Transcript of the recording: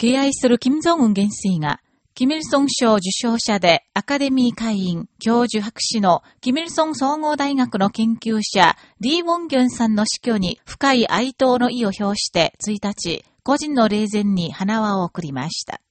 敬愛する金正恩元帥が、キミルソン賞受賞者でアカデミー会員、教授博士のキミルソン総合大学の研究者、リー・ウォンギョンさんの死去に深い哀悼の意を表して1日、個人の霊前に花輪を送りました。